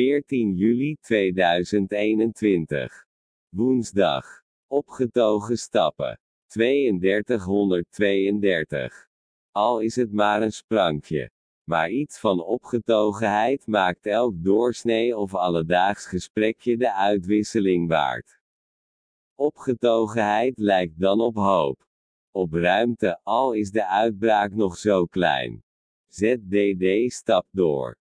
14 juli 2021. Woensdag. Opgetogen stappen. 3232. Al is het maar een sprankje. Maar iets van opgetogenheid maakt elk doorsnee of alledaags gesprekje de uitwisseling waard. Opgetogenheid lijkt dan op hoop. Op ruimte, al is de uitbraak nog zo klein. Zdd stap door.